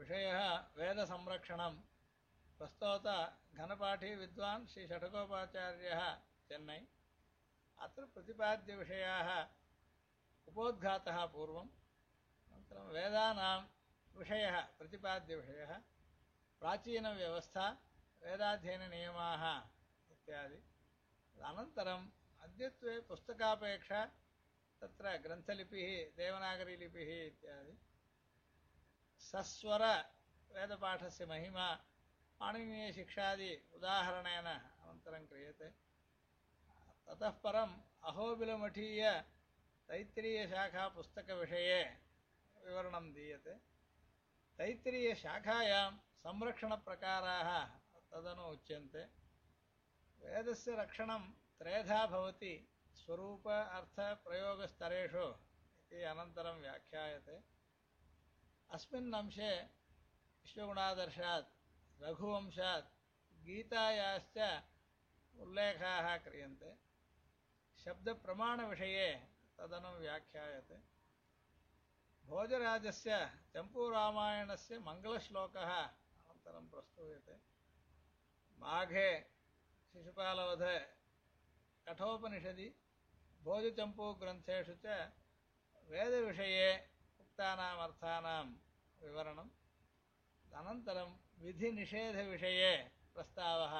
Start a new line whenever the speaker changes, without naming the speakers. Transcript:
विषयः वेदसंरक्षणं प्रस्तोत घनपाठी विद्वान् श्रीषठकोपाचार्यः चेन्नै। अत्र प्रतिपाद्यविषयाः उपोद्घातः पूर्वम्। अनन्तरं वेदानां विषयः प्रतिपाद्यविषयः। प्राचीनव्यवस्था, वेदाध्ययननियमाः इत्यादि। अनन्तरम् अद्यत्वे पुस्तकापेक्षा तत्र ग्रन्थलिपिः, देवनागरीलिपिः इत्यादि। सस्वरवेदपाठस्य महिमा पाणिनीयशिक्षादि उदाहरणेन अनन्तरं क्रियते। ततः परम् अहोबिलमठीय तैत्तिरीयशाखापुस्तकविषये विवरणं दीयते। तैत्तिरीयशाखायां संरक्षणप्रकाराः तदनु उच्यन्ते। वेदस्य रक्षणं त्रेधा भवति, स्वरूप अर्थप्रयोगस्तरेषु इति अनन्तरं व्याख्यायते। अस्मिन् अंशे विश्वगुणादर्शात् रघुवंशात्, गीतायाश्च उल्लेखाः क्रियन्ते। शब्दप्रमाणविषये तदनु व्याख्यायते। भोजराजस्य चम्पूरामायणस्य मङ्गलश्लोकः अनन्तरं प्रस्तूयते। माघे शिशुपालवधे कठोपनिषदि, भोजचम्पूग्रन्थेषु च वेदविषये उक्तानाम् अर्थानां विवरणम् अनन्तरं विधिनिषेधविषये प्रस्तावः